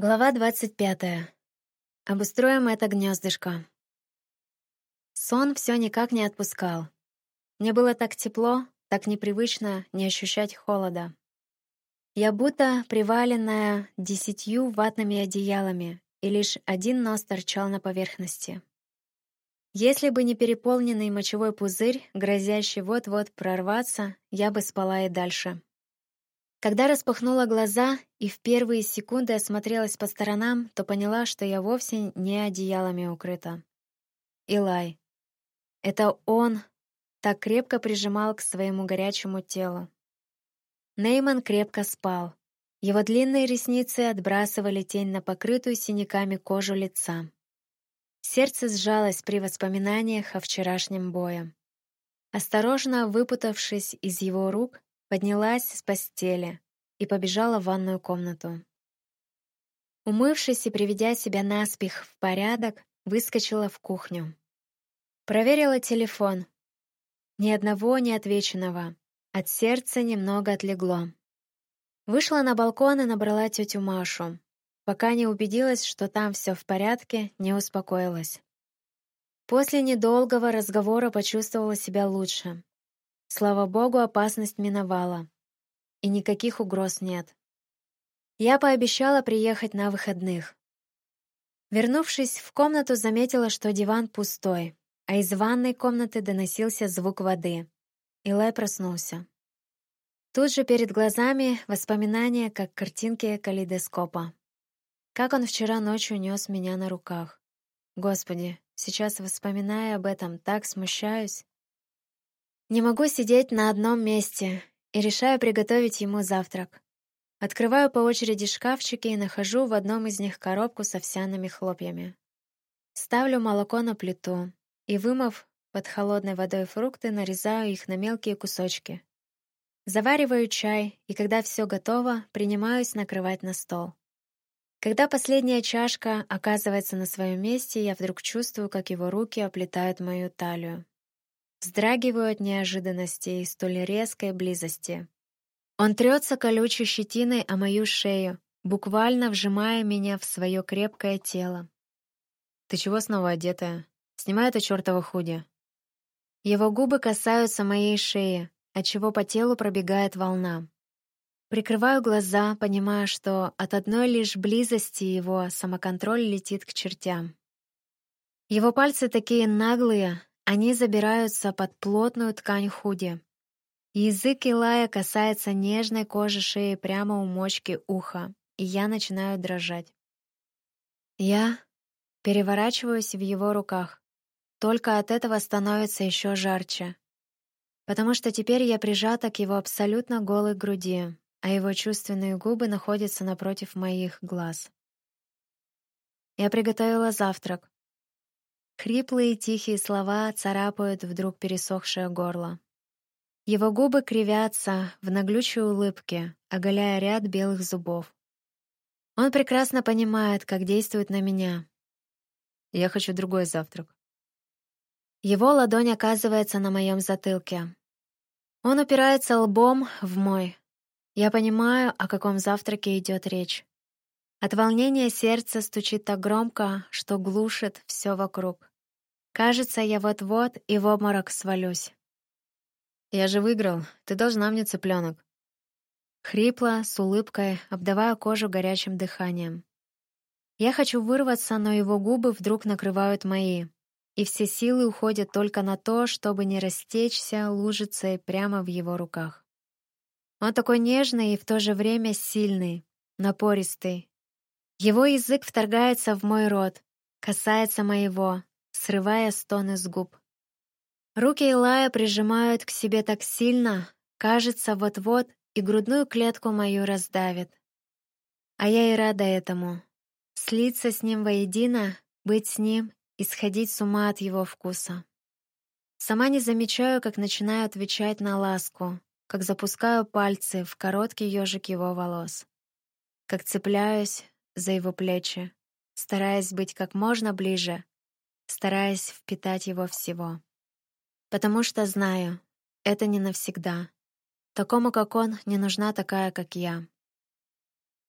Глава двадцать пятая. Обустроим это гнездышко. Сон все никак не отпускал. Мне было так тепло, так непривычно не ощущать холода. Я будто приваленная десятью ватными одеялами, и лишь один нос торчал на поверхности. Если бы не переполненный мочевой пузырь, грозящий вот-вот прорваться, я бы спала и дальше. Когда распахнула глаза и в первые секунды осмотрелась по сторонам, то поняла, что я вовсе не одеялами укрыта. Илай. Это он так крепко прижимал к своему горячему телу. Нейман крепко спал. Его длинные ресницы отбрасывали тень на покрытую синяками кожу лица. Сердце сжалось при воспоминаниях о вчерашнем бое. Осторожно выпутавшись из его рук, поднялась с постели и побежала в ванную комнату. Умывшись и приведя себя наспех в порядок, выскочила в кухню. Проверила телефон. Ни одного неотвеченного. От сердца немного отлегло. Вышла на балкон и набрала тетю Машу. Пока не убедилась, что там все в порядке, не успокоилась. После недолгого разговора почувствовала себя лучше. Слава богу, опасность миновала. И никаких угроз нет. Я пообещала приехать на выходных. Вернувшись в комнату, заметила, что диван пустой, а из ванной комнаты доносился звук воды. Илай проснулся. Тут же перед глазами воспоминания, как картинки калейдоскопа. Как он вчера ночью нес меня на руках. Господи, сейчас, вспоминая об этом, так смущаюсь. Не могу сидеть на одном месте и решаю приготовить ему завтрак. Открываю по очереди шкафчики и нахожу в одном из них коробку с овсяными хлопьями. Ставлю молоко на плиту и, вымыв под холодной водой фрукты, нарезаю их на мелкие кусочки. Завариваю чай, и когда все готово, принимаюсь накрывать на стол. Когда последняя чашка оказывается на своем месте, я вдруг чувствую, как его руки оплетают мою талию. Вздрагиваю от неожиданности и столь резкой близости. Он трется колючей щетиной о мою шею, буквально вжимая меня в свое крепкое тело. «Ты чего снова одетая? Снимай это чертово худи». Его губы касаются моей шеи, отчего по телу пробегает волна. Прикрываю глаза, понимая, что от одной лишь близости его самоконтроль летит к чертям. Его пальцы такие наглые, они забираются под плотную ткань худи. Язык Илая касается нежной кожи шеи прямо у мочки уха, и я начинаю дрожать. Я переворачиваюсь в его руках. Только от этого становится еще жарче. Потому что теперь я прижата к его абсолютно голой груди, а его чувственные губы находятся напротив моих глаз. Я приготовила завтрак, Хриплые тихие слова царапают вдруг пересохшее горло. Его губы кривятся в наглючей улыбке, оголяя ряд белых зубов. Он прекрасно понимает, как действует на меня. Я хочу другой завтрак. Его ладонь оказывается на моем затылке. Он упирается лбом в мой. Я понимаю, о каком завтраке идет речь. От волнения сердце стучит так громко, что глушит все вокруг. Кажется, я вот-вот и в обморок свалюсь. «Я же выиграл. Ты должна мне цыпленок». Хрипло, с улыбкой, обдавая кожу горячим дыханием. Я хочу вырваться, но его губы вдруг накрывают мои, и все силы уходят только на то, чтобы не растечься лужицей прямо в его руках. Он такой нежный и в то же время сильный, напористый, его язык вторгается в мой рот, касается моего, срывая стоны с губ. Руки Илая прижимают к себе так сильно, кажется, вот-вот и грудную клетку мою раздавит. А я и рада этому. Слиться с ним воедино, быть с ним и сходить с ума от его вкуса. Сама не замечаю, как начинаю отвечать на ласку, как запускаю пальцы в короткий ежик его волос, как цепляюсь, за его плечи, стараясь быть как можно ближе, стараясь впитать его всего. Потому что знаю, это не навсегда. Такому, как он, не нужна такая, как я.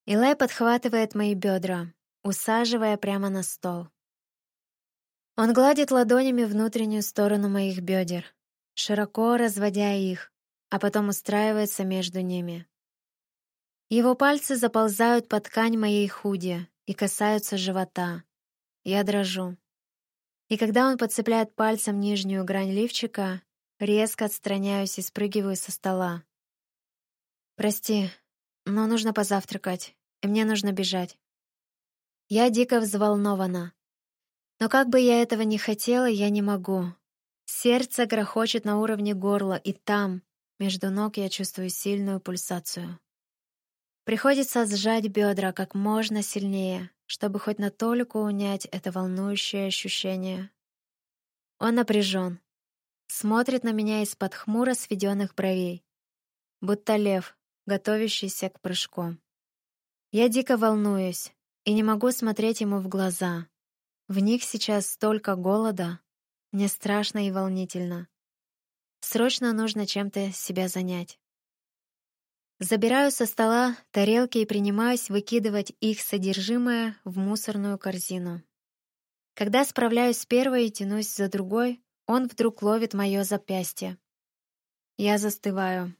Илай подхватывает мои бедра, усаживая прямо на стол. Он гладит ладонями внутреннюю сторону моих бедер, широко разводя их, а потом устраивается между ними. Его пальцы заползают под ткань моей худи и касаются живота. Я дрожу. И когда он подцепляет пальцем нижнюю грань лифчика, резко отстраняюсь и спрыгиваю со стола. «Прости, но нужно позавтракать, и мне нужно бежать». Я дико взволнована. Но как бы я этого не хотела, я не могу. Сердце грохочет на уровне горла, и там, между ног, я чувствую сильную пульсацию. Приходится сжать бедра как можно сильнее, чтобы хоть на толику унять это волнующее ощущение. Он напряжен, смотрит на меня из-под хмуро сведенных бровей, будто лев, готовящийся к прыжку. Я дико волнуюсь, и не могу смотреть ему в глаза. В них сейчас столько голода. Мне страшно и волнительно. Срочно нужно чем-то себя занять. Забираю со стола тарелки и принимаюсь выкидывать их содержимое в мусорную корзину. Когда справляюсь с первой и тянусь за другой, он вдруг ловит мое запястье. Я застываю.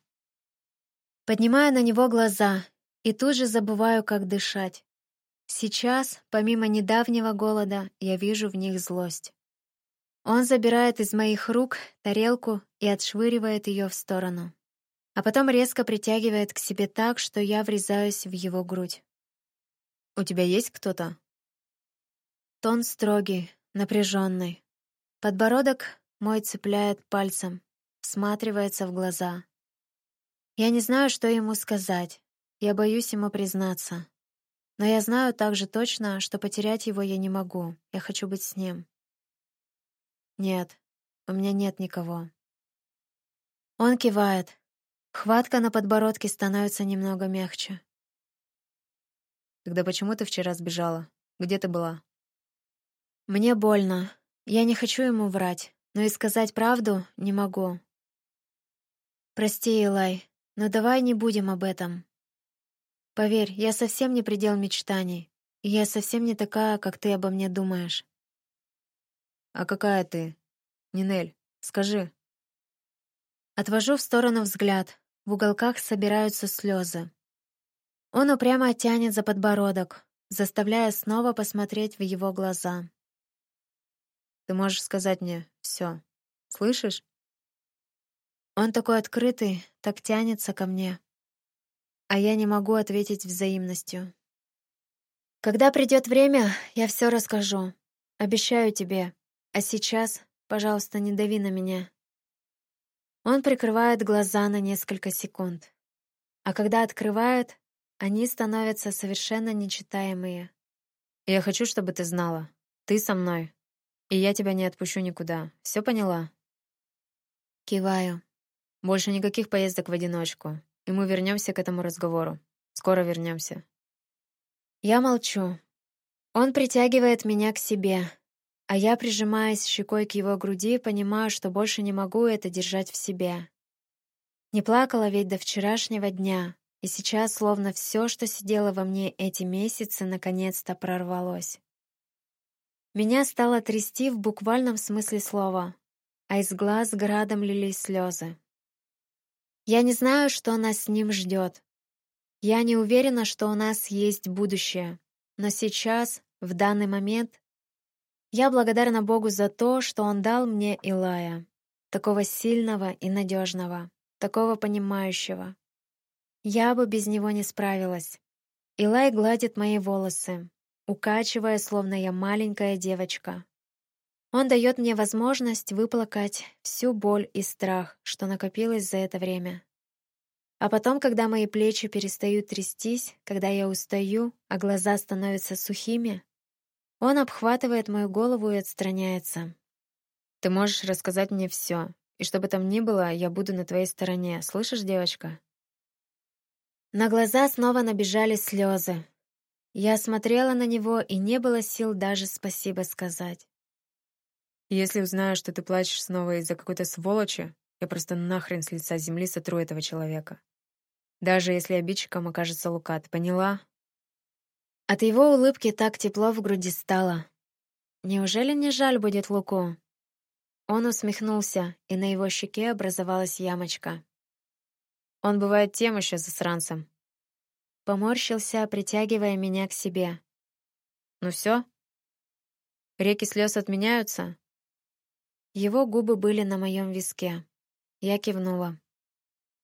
Поднимаю на него глаза и тут же забываю, как дышать. Сейчас, помимо недавнего голода, я вижу в них злость. Он забирает из моих рук тарелку и отшвыривает ее в сторону. А потом резко притягивает к себе так, что я врезаюсь в его грудь. «У тебя есть кто-то?» Тон строгий, напряженный. Подбородок мой цепляет пальцем, всматривается в глаза. Я не знаю, что ему сказать. Я боюсь ему признаться. Но я знаю также точно, что потерять его я не могу. Я хочу быть с ним. Нет, у меня нет никого. Он кивает. Хватка на подбородке становится немного мягче. Тогда почему ты вчера сбежала? Где ты была? Мне больно. Я не хочу ему врать, но и сказать правду не могу. Прости, Элай, но давай не будем об этом. Поверь, я совсем не предел мечтаний, и я совсем не такая, как ты обо мне думаешь. А какая ты? Нинель, скажи. Отвожу в сторону взгляд. В уголках собираются слезы. Он упрямо тянет за подбородок, заставляя снова посмотреть в его глаза. Ты можешь сказать мне все. Слышишь? Он такой открытый, так тянется ко мне а я не могу ответить взаимностью. Когда придет время, я все расскажу. Обещаю тебе. А сейчас, пожалуйста, не дави на меня. Он прикрывает глаза на несколько секунд. А когда открывает, они становятся совершенно нечитаемые. Я хочу, чтобы ты знала. Ты со мной. И я тебя не отпущу никуда. Все поняла? Киваю. Больше никаких поездок в одиночку. И мы вернемся к этому разговору. Скоро вернемся. Я молчу. Он притягивает меня к себе, а я, прижимаясь щекой к его груди, понимаю, что больше не могу это держать в себе. Не плакала ведь до вчерашнего дня, и сейчас словно все, что сидело во мне эти месяцы, наконец-то прорвалось. Меня стало трясти в буквальном смысле слова, а из глаз градом лились слезы. Я не знаю, что нас с ним ждет. Я не уверена, что у нас есть будущее. Но сейчас, в данный момент, я благодарна Богу за то, что Он дал мне Илая, такого сильного и надежного, такого понимающего. Я бы без него не справилась. Илай гладит мои волосы, укачивая, словно я маленькая девочка. Он дает мне возможность выплакать всю боль и страх, что накопилось за это время. А потом, когда мои плечи перестают трястись, когда я устаю, а глаза становятся сухими, он обхватывает мою голову и отстраняется. «Ты можешь рассказать мне все, и что бы там ни было, я буду на твоей стороне, слышишь, девочка?» На глаза снова набежали слезы. Я смотрела на него, и не было сил даже спасибо сказать. Если узнаю, что ты плачешь снова из-за какой-то сволочи, я просто нахрен с лица земли сотру этого человека. Даже если обидчиком окажется Лука, ты поняла? От его улыбки так тепло в груди стало. Неужели не жаль будет Луку? Он усмехнулся, и на его щеке образовалась ямочка. Он бывает тем еще засранцем. Поморщился, притягивая меня к себе. Ну все? Реки слез отменяются? Его губы были на моем виске. Я кивнула.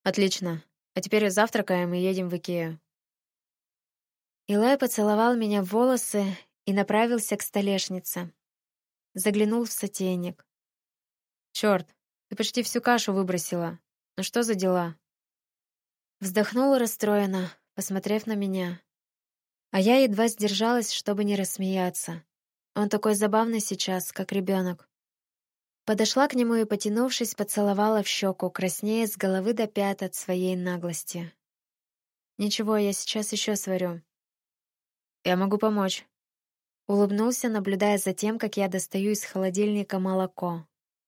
Отлично. А теперь завтракаем и едем в Икею. Илай поцеловал меня в волосы и направился к столешнице. Заглянул в сотейник. Черт, ты почти всю кашу выбросила. Ну что за дела? Вздохнула расстроенно, посмотрев на меня. А я едва сдержалась, чтобы не рассмеяться. Он такой забавный сейчас, как ребенок. Подошла к нему и, потянувшись, поцеловала в щеку, краснея с головы до пят от своей наглости. «Ничего, я сейчас еще сварю». «Я могу помочь». Улыбнулся, наблюдая за тем, как я достаю из холодильника молоко.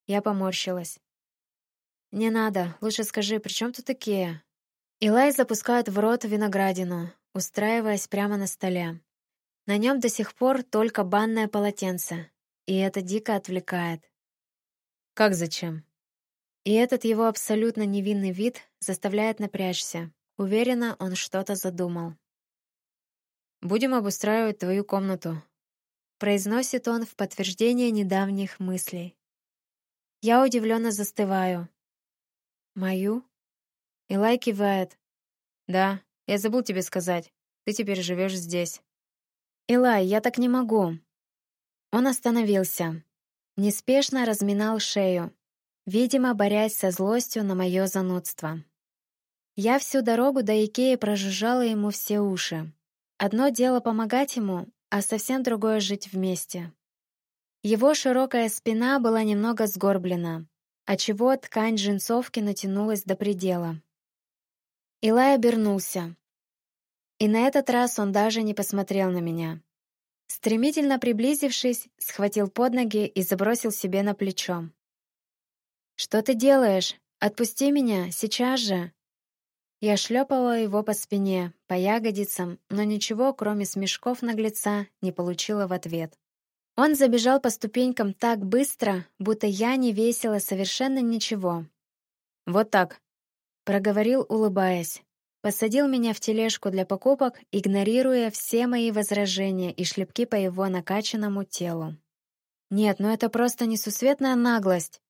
Я поморщилась. «Не надо, лучше скажи, при чем тут такие?» Илай запускает в рот виноградину, устраиваясь прямо на столе. На нем до сих пор только банное полотенце, и это дико отвлекает. Как зачем? И этот его абсолютно невинный вид заставляет напрячься. Уверена, он что-то задумал. «Будем обустраивать твою комнату», — произносит он в подтверждение недавних мыслей. Я удивленно застываю. «Мою?» Илай кивает. «Да, я забыл тебе сказать. Ты теперь живешь здесь». «Илай, я так не могу». Он остановился. Неспешно разминал шею, видимо, борясь со злостью на мое занудство. Я всю дорогу до Икеи прожужжала ему все уши. Одно дело помогать ему, а совсем другое — жить вместе. Его широкая спина была немного сгорблена, отчего ткань джинсовки натянулась до предела. Илай обернулся. И на этот раз он даже не посмотрел на меня. Стремительно приблизившись, схватил под ноги и забросил себе на плечо. «Что ты делаешь? Отпусти меня, сейчас же!» Я шлепала его по спине, по ягодицам, но ничего, кроме смешков наглеца, не получила в ответ. Он забежал по ступенькам так быстро, будто я не весила совершенно ничего. «Вот так», Проговорил, улыбаясь. Посадил меня в тележку для покупок, игнорируя все мои возражения и шлепки по его накачанному телу. Нет, ну это просто несусветная наглость.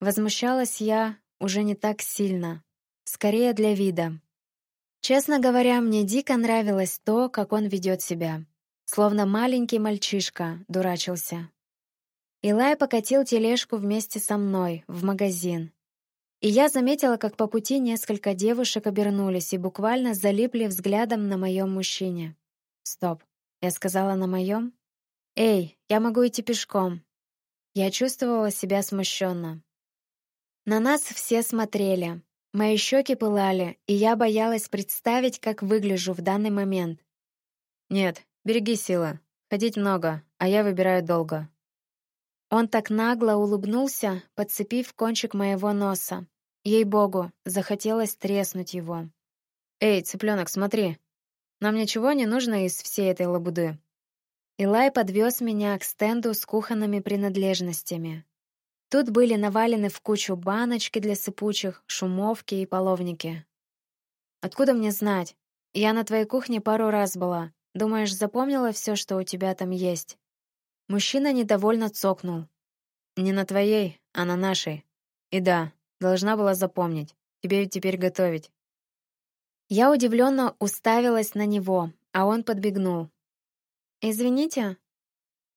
Возмущалась я уже не так сильно. Скорее для вида. Честно говоря, мне дико нравилось то, как он ведет себя. Словно маленький мальчишка дурачился. Илай покатил тележку вместе со мной в магазин, и я заметила, как по пути несколько девушек обернулись и буквально залипли взглядом на моем мужчине. Стоп. Я сказала на моем? Эй, я могу идти пешком. Я чувствовала себя смущенно. На нас все смотрели. Мои щеки пылали, и я боялась представить, как выгляжу в данный момент. Нет, береги силы. Ходить много, а я выбираю долго. Он так нагло улыбнулся, подцепив кончик моего носа, Ей-богу, захотелось треснуть его. «Эй, цыпленок, смотри! Нам ничего не нужно из всей этой лабуды». Илай подвез меня к стенду с кухонными принадлежностями. Тут были навалены в кучу баночки для сыпучих, шумовки и половники. «Откуда мне знать? Я на твоей кухне пару раз была. Думаешь, запомнила все, что у тебя там есть?» Мужчина недовольно цокнул. «Не на твоей, а на нашей. И да, Должна была запомнить. Тебе теперь готовить. Я удивленно уставилась на него, а он подбегнул. «Извините?»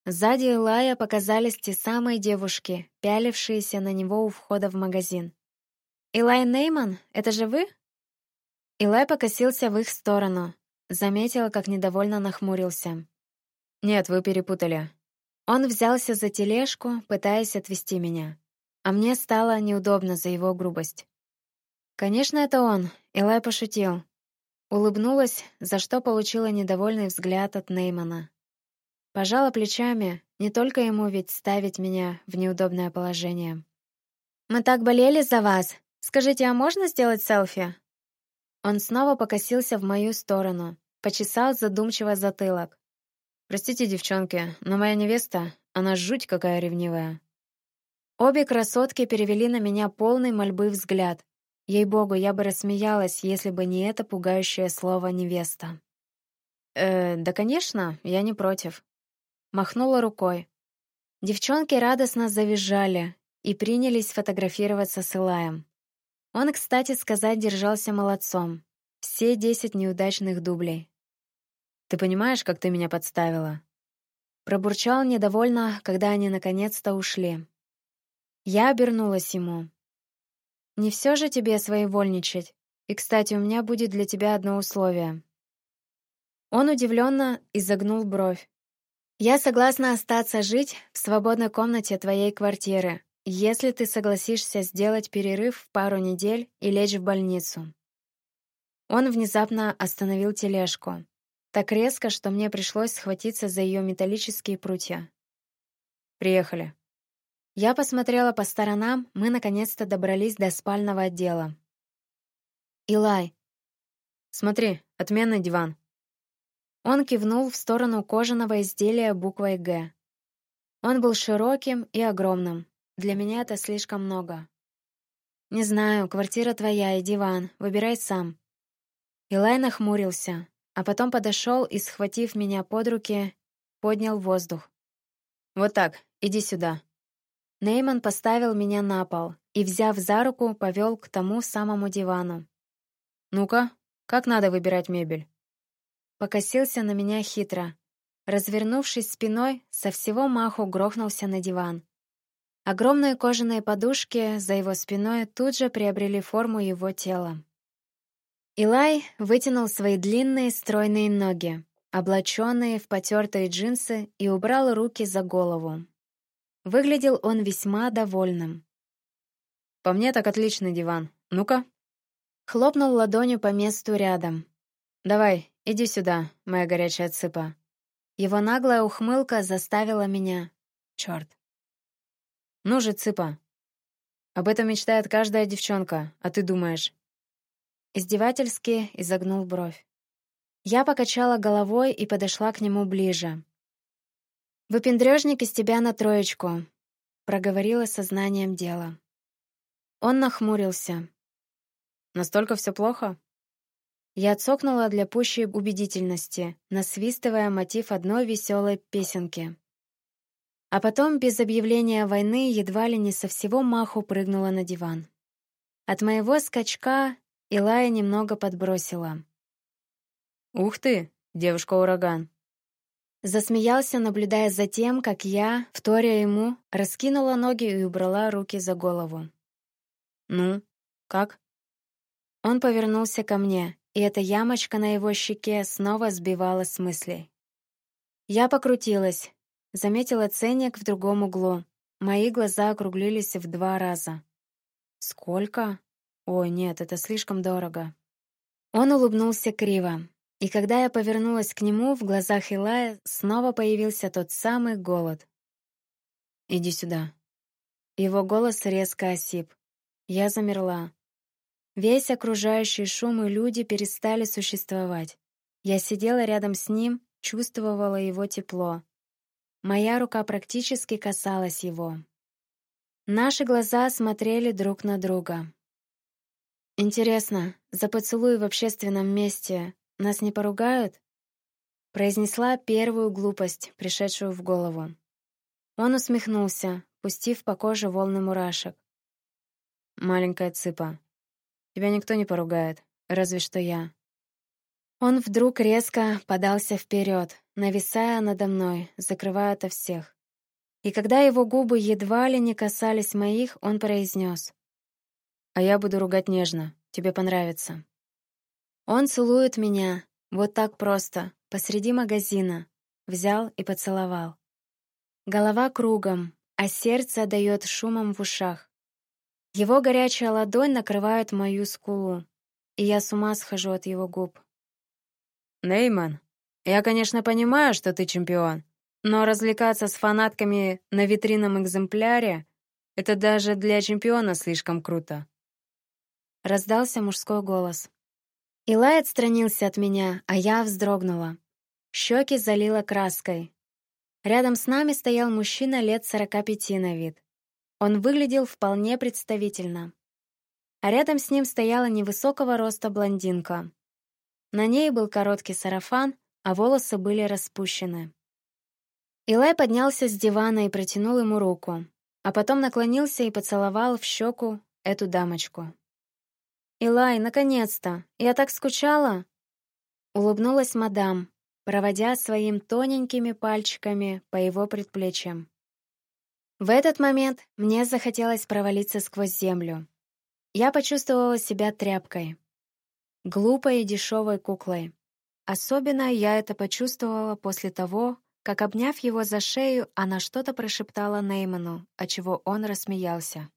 Сзади Илая показались те самые девушки, пялившиеся на него у входа в магазин. «Илай Нейман, это же вы?» Илай покосился в их сторону. Заметила, как недовольно нахмурился. «Нет, вы перепутали». Он взялся за тележку, пытаясь отвести меня а мне стало неудобно за его грубость. Конечно, это он, Элай пошутил. Улыбнулась, за что получила недовольный взгляд от Неймана. Пожала плечами, не только ему ведь ставить меня в неудобное положение. «Мы так болели за вас! Скажите, а можно сделать селфи?» Он снова покосился в мою сторону, почесал задумчиво затылок. «Простите, девчонки, но моя невеста, она жуть какая ревнивая». Обе красотки перевели на меня полный мольбы взгляд. Ей-богу, я бы рассмеялась, если бы не это пугающее слово «невеста». «Э, да, конечно, я не против». Махнула рукой. Девчонки радостно завизжали и принялись фотографироваться с Илаем. Он, кстати сказать, держался молодцом. Все десять неудачных дублей. «Ты понимаешь, как ты меня подставила?» Пробурчал недовольно, когда они наконец-то ушли. Я обернулась ему. «Не все же тебе своевольничать. И, кстати, у меня будет для тебя одно условие». Он удивленно изогнул бровь. «Я согласна остаться жить в свободной комнате твоей квартиры, если ты согласишься сделать перерыв в пару недель и лечь в больницу». Он внезапно остановил тележку. Так резко, что мне пришлось схватиться за ее металлические прутья. «Приехали». Я посмотрела по сторонам, мы наконец-то добрались до спального отдела. «Илай». «Смотри, отменный диван». Он кивнул в сторону кожаного изделия буквой «Г». Он был широким и огромным. Для меня это слишком много. «Не знаю, квартира твоя и диван. Выбирай сам». Илай нахмурился, а потом подошел и, схватив меня под руки, поднял воздух. «Вот так, иди сюда». Нейман поставил меня на пол и, взяв за руку, повел к тому самому дивану. «Ну-ка, как надо выбирать мебель?» Покосился на меня хитро. Развернувшись спиной, со всего маху грохнулся на диван. Огромные кожаные подушки за его спиной тут же приобрели форму его тела. Илай вытянул свои длинные стройные ноги, облаченные в потертые джинсы, и убрал руки за голову. Выглядел он весьма довольным. «По мне так отличный диван. Ну-ка». Хлопнул ладонью по месту рядом. «Давай, «Иди сюда, моя горячая цыпа». Его наглая ухмылка заставила меня... Чёрт. «Ну же, цыпа. Об этом мечтает каждая девчонка, а ты думаешь...» Издевательски изогнул бровь. Я покачала головой и подошла к нему ближе. «Выпендрёжник из тебя на троечку», — проговорила сознанием дела. Он нахмурился. «Настолько все плохо?» Я цокнула для пущей убедительности, насвистывая мотив одной веселой песенки. А потом, без объявления войны, едва ли не со всего маху прыгнула на диван. От моего скачка Илая немного подбросила. «Ух ты, девушка-ураган!» Засмеялся, наблюдая за тем, как я, вторя ему, раскинула ноги и убрала руки за голову. «Ну, как?» Он повернулся ко мне, и эта ямочка на его щеке снова сбивала с мыслей. Я покрутилась, заметила ценник в другом углу. Мои глаза округлились в два раза. «Сколько? Ой, нет, это слишком дорого». Он улыбнулся криво, и когда я повернулась к нему, в глазах Илая снова появился тот самый голод. «Иди сюда». Его голос резко осип. Я замерла. Весь окружающий шум и люди перестали существовать. Я сидела рядом с ним, чувствовала его тепло. Моя рука практически касалась его. Наши глаза смотрели друг на друга. «Интересно, за поцелуй в общественном месте нас не поругают?» Произнесла первую глупость, пришедшую в голову. Он усмехнулся, пустив по коже волны мурашек. «Маленькая цыпа, Тебя никто не поругает, разве что я». Он вдруг резко подался вперед, нависая надо мной, закрывая ото всех. И когда его губы едва ли не касались моих, он произнес. «А я буду ругать нежно. Тебе понравится». Он целует меня, вот так просто, посреди магазина. Взял и поцеловал. Голова кругом, а сердце дает шумом в ушах. Его горячая ладонь накрывает мою скулу, и я с ума схожу от его губ. «Нейман, я, конечно, понимаю, что ты чемпион, но развлекаться с фанатками на витринном экземпляре — это даже для чемпиона слишком круто». Раздался мужской голос. Илай отстранился от меня, а я вздрогнула. Щеки залила краской. Рядом с нами стоял мужчина лет сорока пяти на вид. Он выглядел вполне представительно. А рядом с ним стояла невысокого роста блондинка. На ней был короткий сарафан, а волосы были распущены. Илай поднялся с дивана и протянул ему руку, а потом наклонился и поцеловал в щеку эту дамочку. «Илай, наконец-то! Я так скучала!» Улыбнулась мадам, проводя своим тоненькими пальчиками по его предплечьям. В этот момент мне захотелось провалиться сквозь землю. Я почувствовала себя тряпкой. Глупой и дешевой куклой. Особенно я это почувствовала после того, как, обняв его за шею, она что-то прошептала Нейману, отчего он рассмеялся.